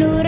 நூறு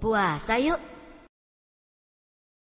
Puasa yuk.